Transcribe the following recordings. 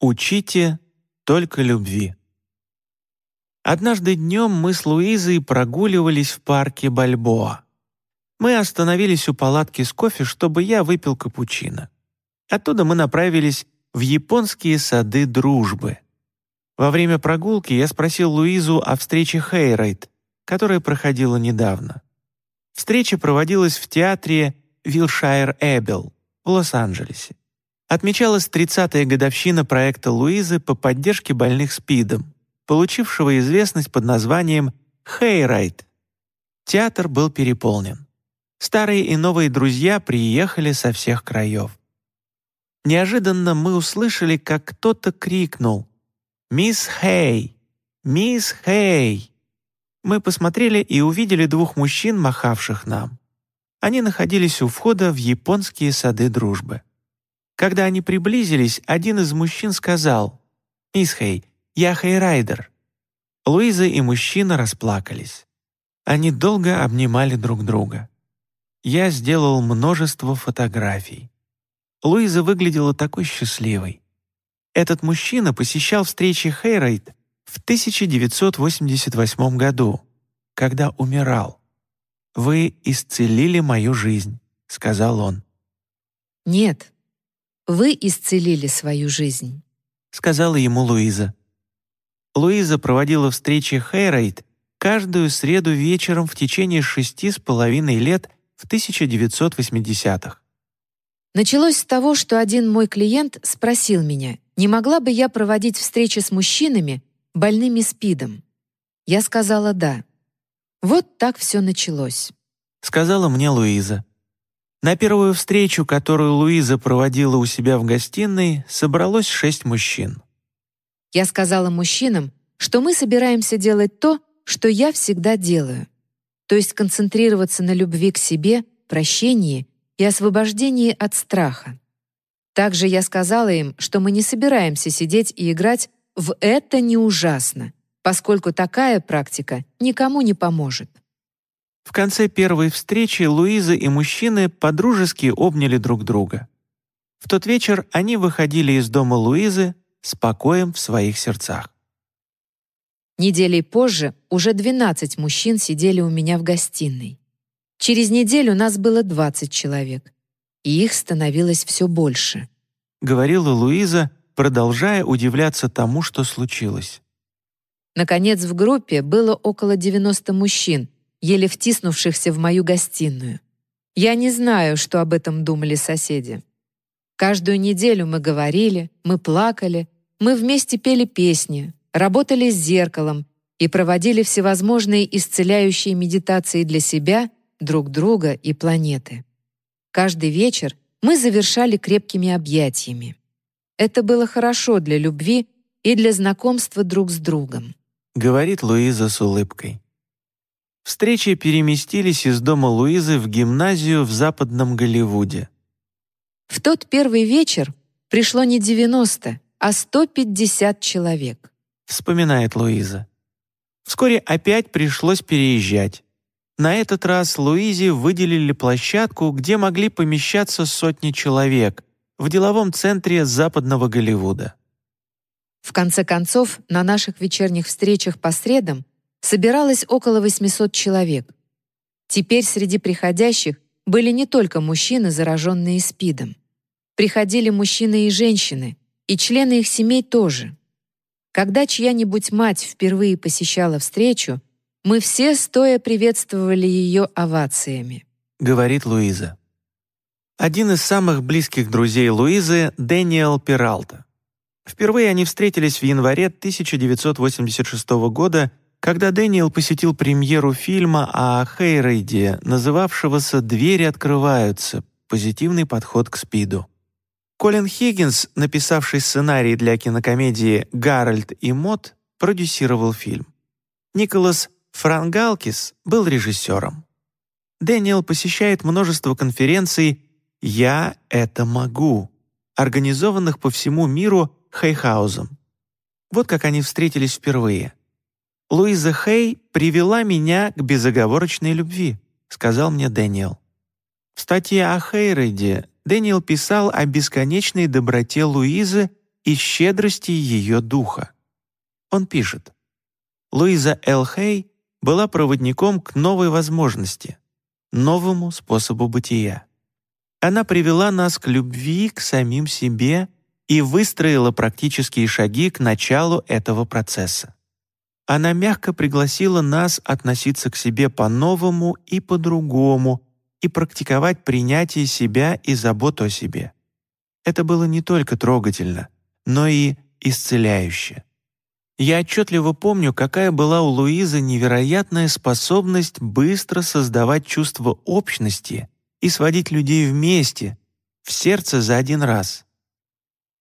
Учите только любви. Однажды днем мы с Луизой прогуливались в парке Бальбоа. Мы остановились у палатки с кофе, чтобы я выпил капучино. Оттуда мы направились в японские сады дружбы. Во время прогулки я спросил Луизу о встрече Хейрайт, которая проходила недавно. Встреча проводилась в театре Вилшайр Эбел в Лос-Анджелесе. Отмечалась 30-я годовщина проекта Луизы по поддержке больных СПИДом, получившего известность под названием «Хейрайт». Театр был переполнен. Старые и новые друзья приехали со всех краев. Неожиданно мы услышали, как кто-то крикнул «Мисс Хей! Мисс Хей!». Мы посмотрели и увидели двух мужчин, махавших нам. Они находились у входа в японские сады дружбы. Когда они приблизились, один из мужчин сказал «Мисс Хей, я Хейрайдер». Луиза и мужчина расплакались. Они долго обнимали друг друга. Я сделал множество фотографий. Луиза выглядела такой счастливой. Этот мужчина посещал встречи Хейрайт в 1988 году, когда умирал. «Вы исцелили мою жизнь», — сказал он. «Нет, вы исцелили свою жизнь», — сказала ему Луиза. Луиза проводила встречи Хейрайт каждую среду вечером в течение шести с половиной лет в 1980-х. Началось с того, что один мой клиент спросил меня, не могла бы я проводить встречи с мужчинами, больными СПИДом. Я сказала «да». Вот так все началось. Сказала мне Луиза. На первую встречу, которую Луиза проводила у себя в гостиной, собралось шесть мужчин. Я сказала мужчинам, что мы собираемся делать то, что я всегда делаю, то есть концентрироваться на любви к себе, прощении и освобождении от страха. Также я сказала им, что мы не собираемся сидеть и играть в «это не ужасно», поскольку такая практика никому не поможет. В конце первой встречи Луиза и мужчины подружески обняли друг друга. В тот вечер они выходили из дома Луизы с покоем в своих сердцах. Неделей позже уже 12 мужчин сидели у меня в гостиной. Через неделю нас было 20 человек, и их становилось все больше. Говорила Луиза, продолжая удивляться тому, что случилось. Наконец, в группе было около 90 мужчин, еле втиснувшихся в мою гостиную. Я не знаю, что об этом думали соседи. Каждую неделю мы говорили, мы плакали, мы вместе пели песни, работали с зеркалом и проводили всевозможные исцеляющие медитации для себя, друг друга и планеты. Каждый вечер мы завершали крепкими объятиями. Это было хорошо для любви и для знакомства друг с другом. Говорит Луиза с улыбкой. Встречи переместились из дома Луизы в гимназию в Западном Голливуде. В тот первый вечер пришло не 90, а 150 человек. Вспоминает Луиза. Вскоре опять пришлось переезжать. На этот раз Луизе выделили площадку, где могли помещаться сотни человек, в деловом центре Западного Голливуда. В конце концов, на наших вечерних встречах по средам собиралось около 800 человек. Теперь среди приходящих были не только мужчины, зараженные СПИДом. Приходили мужчины и женщины, и члены их семей тоже. Когда чья-нибудь мать впервые посещала встречу, мы все стоя приветствовали ее овациями. Говорит Луиза. Один из самых близких друзей Луизы — Дэниел Пиралта. Впервые они встретились в январе 1986 года когда Дэниел посетил премьеру фильма о Хейрейде, называвшегося «Двери открываются. Позитивный подход к СПИДу». Колин Хиггинс, написавший сценарий для кинокомедии «Гарольд и Мод», продюсировал фильм. Николас Франгалкис был режиссером. Дэниел посещает множество конференций «Я это могу», организованных по всему миру Hay House ом. Вот как они встретились впервые. «Луиза Хей привела меня к безоговорочной любви», — сказал мне Дэниел. В статье о Хейреде Дэниел писал о бесконечной доброте Луизы и щедрости ее духа. Он пишет, «Луиза Эл Хей была проводником к новой возможности, новому способу бытия. Она привела нас к любви к самим себе и выстроила практические шаги к началу этого процесса. Она мягко пригласила нас относиться к себе по-новому и по-другому и практиковать принятие себя и заботу о себе. Это было не только трогательно, но и исцеляюще. Я отчетливо помню, какая была у Луизы невероятная способность быстро создавать чувство общности и сводить людей вместе, в сердце за один раз.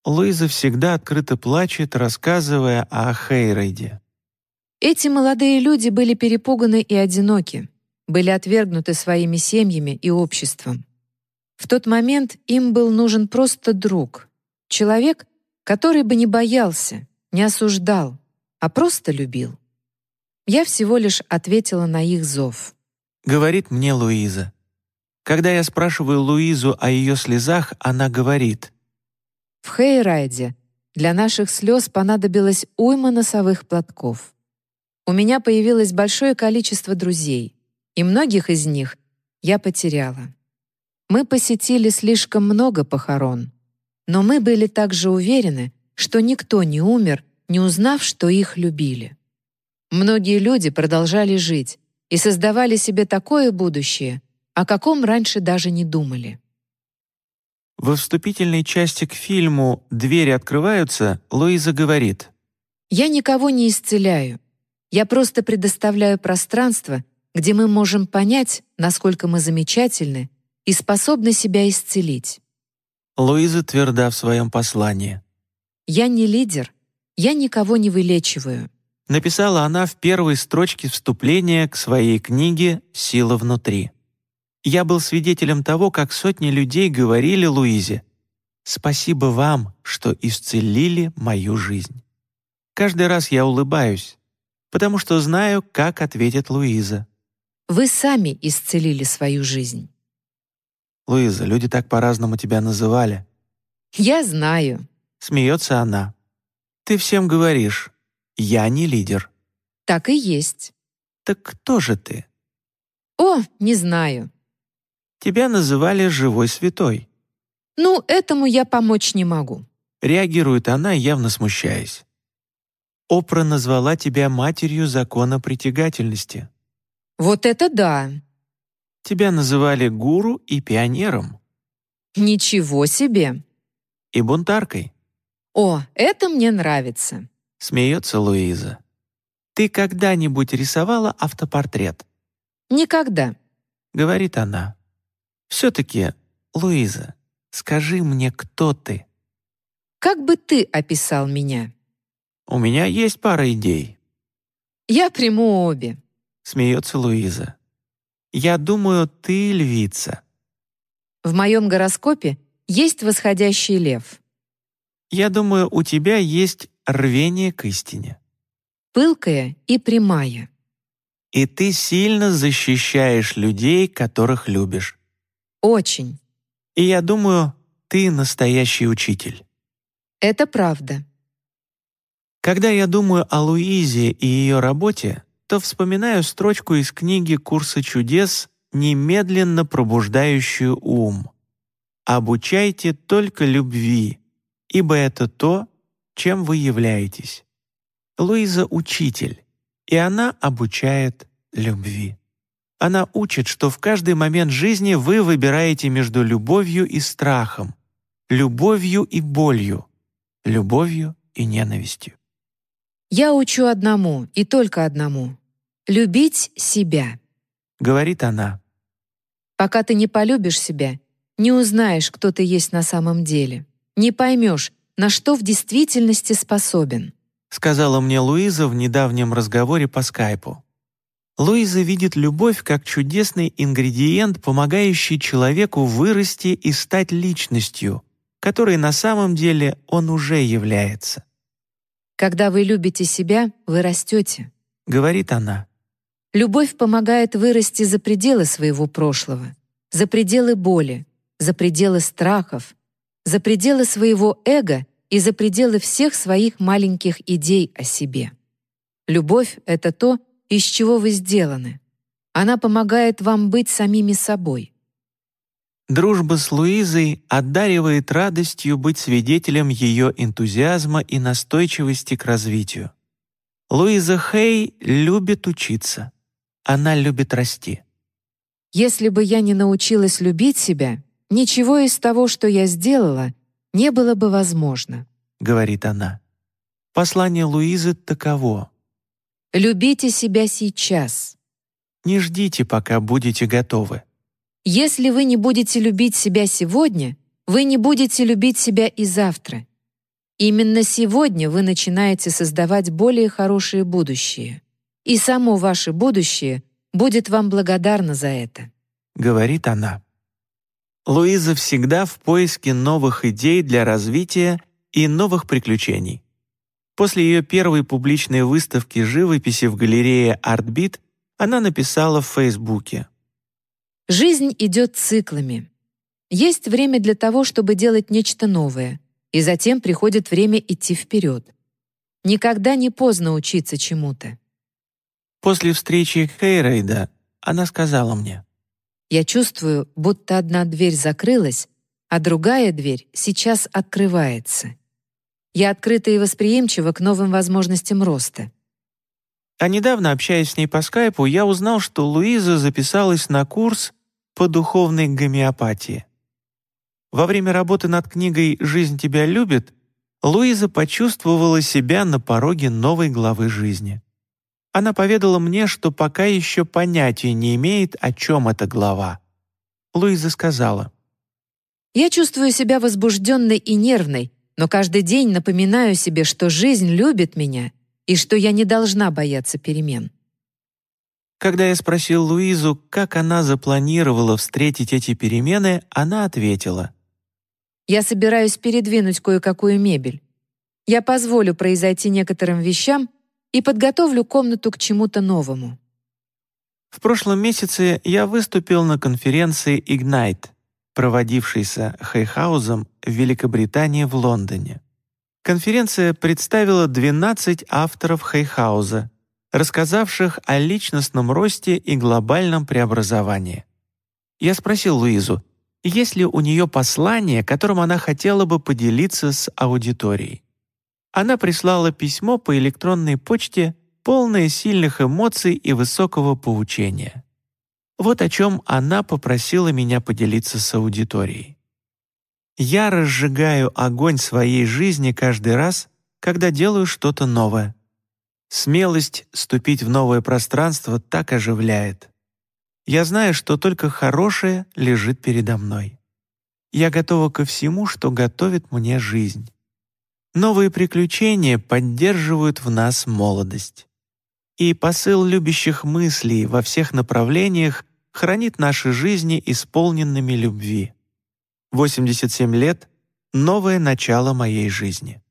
Луиза всегда открыто плачет, рассказывая о Хейрейде. Эти молодые люди были перепуганы и одиноки, были отвергнуты своими семьями и обществом. В тот момент им был нужен просто друг, человек, который бы не боялся, не осуждал, а просто любил. Я всего лишь ответила на их зов. Говорит мне Луиза. Когда я спрашиваю Луизу о ее слезах, она говорит. В Хейрайде для наших слез понадобилось уйма носовых платков. У меня появилось большое количество друзей, и многих из них я потеряла. Мы посетили слишком много похорон, но мы были также уверены, что никто не умер не узнав, что их любили. Многие люди продолжали жить и создавали себе такое будущее, о каком раньше даже не думали. Во вступительной части к фильму «Двери открываются» Луиза говорит «Я никого не исцеляю. Я просто предоставляю пространство, где мы можем понять, насколько мы замечательны и способны себя исцелить». Луиза тверда в своем послании. «Я не лидер, я никого не вылечиваю. Написала она в первой строчке вступления к своей книге «Сила внутри». Я был свидетелем того, как сотни людей говорили Луизе «Спасибо вам, что исцелили мою жизнь». Каждый раз я улыбаюсь, потому что знаю, как ответит Луиза. Вы сами исцелили свою жизнь. Луиза, люди так по-разному тебя называли. Я знаю. Смеется она. Ты всем говоришь, я не лидер. Так и есть. Так кто же ты? О, не знаю. Тебя называли живой святой. Ну, этому я помочь не могу. Реагирует она, явно смущаясь. Опра назвала тебя матерью закона притягательности. Вот это да. Тебя называли гуру и пионером. Ничего себе. И бунтаркой. «О, это мне нравится», — смеется Луиза. «Ты когда-нибудь рисовала автопортрет?» «Никогда», — говорит она. «Все-таки, Луиза, скажи мне, кто ты?» «Как бы ты описал меня?» «У меня есть пара идей». «Я приму обе», — смеется Луиза. «Я думаю, ты львица». В моем гороскопе есть восходящий лев. Я думаю, у тебя есть рвение к истине. Пылкая и прямая. И ты сильно защищаешь людей, которых любишь. Очень. И я думаю, ты настоящий учитель. Это правда. Когда я думаю о Луизе и ее работе, то вспоминаю строчку из книги «Курсы чудес», немедленно пробуждающую ум. «Обучайте только любви, ибо это то, чем вы являетесь. Луиза — учитель, и она обучает любви. Она учит, что в каждый момент жизни вы выбираете между любовью и страхом, любовью и болью, любовью и ненавистью. «Я учу одному и только одному — любить себя», — говорит она. «Пока ты не полюбишь себя, не узнаешь, кто ты есть на самом деле не поймешь, на что в действительности способен», сказала мне Луиза в недавнем разговоре по скайпу. Луиза видит любовь как чудесный ингредиент, помогающий человеку вырасти и стать личностью, которой на самом деле он уже является. «Когда вы любите себя, вы растете», — говорит она. «Любовь помогает вырасти за пределы своего прошлого, за пределы боли, за пределы страхов, за пределы своего эго и за пределы всех своих маленьких идей о себе. Любовь — это то, из чего вы сделаны. Она помогает вам быть самими собой. Дружба с Луизой одаривает радостью быть свидетелем ее энтузиазма и настойчивости к развитию. Луиза Хей любит учиться. Она любит расти. Если бы я не научилась любить себя, ничего из того, что я сделала, не было бы возможно, — говорит она. Послание Луизы таково. Любите себя сейчас. Не ждите, пока будете готовы. Если вы не будете любить себя сегодня, вы не будете любить себя и завтра. Именно сегодня вы начинаете создавать более хорошее будущее. И само ваше будущее будет вам благодарно за это. Говорит она. Луиза всегда в поиске новых идей для развития и новых приключений. После ее первой публичной выставки живописи в галерее «Артбит» она написала в Фейсбуке. Жизнь идет циклами. Есть время для того, чтобы делать нечто новое, и затем приходит время идти вперед. Никогда не поздно учиться чему-то. После встречи Хейрейда она сказала мне. «Я чувствую, будто одна дверь закрылась, а другая дверь сейчас открывается. Я открыта и восприимчива к новым возможностям роста. А недавно, общаясь с ней по скайпу, я узнал, что Луиза записалась на курс по духовной гомеопатии. Во время работы над книгой «Жизнь тебя любит» Луиза почувствовала себя на пороге новой главы жизни. Она поведала мне, что пока еще понятия не имеет, о чем эта глава. Луиза сказала, «Я чувствую себя возбужденной и нервной, но каждый день напоминаю себе, что жизнь любит меня и что я не должна бояться перемен. Когда я спросил Луизу, как она запланировала встретить эти перемены, она ответила. «Я собираюсь передвинуть кое-какую мебель. Я позволю произойти некоторым вещам и подготовлю комнату к чему-то новому». В прошлом месяце я выступил на конференции Ignite, проводившейся Хейхаузом в Великобритании в Лондоне. Конференция представила 12 авторов Хейхауза, рассказавших о личностном росте и глобальном преобразовании. Я спросил Луизу, есть ли у нее послание, которым она хотела бы поделиться с аудиторией. Она прислала письмо по электронной почте, полное сильных эмоций и высокого поучения. Вот о чем она попросила меня поделиться с аудиторией. «Я разжигаю огонь своей жизни каждый раз, когда делаю что-то новое. Смелость ступить в новое пространство так оживляет. Я знаю, что только хорошее лежит передо мной. Я готова ко всему, что готовит мне жизнь. Новые приключения поддерживают в нас молодость. И посыл любящих мыслей во всех направлениях хранит наши жизни исполненными любви. 87 лет — новое начало моей жизни.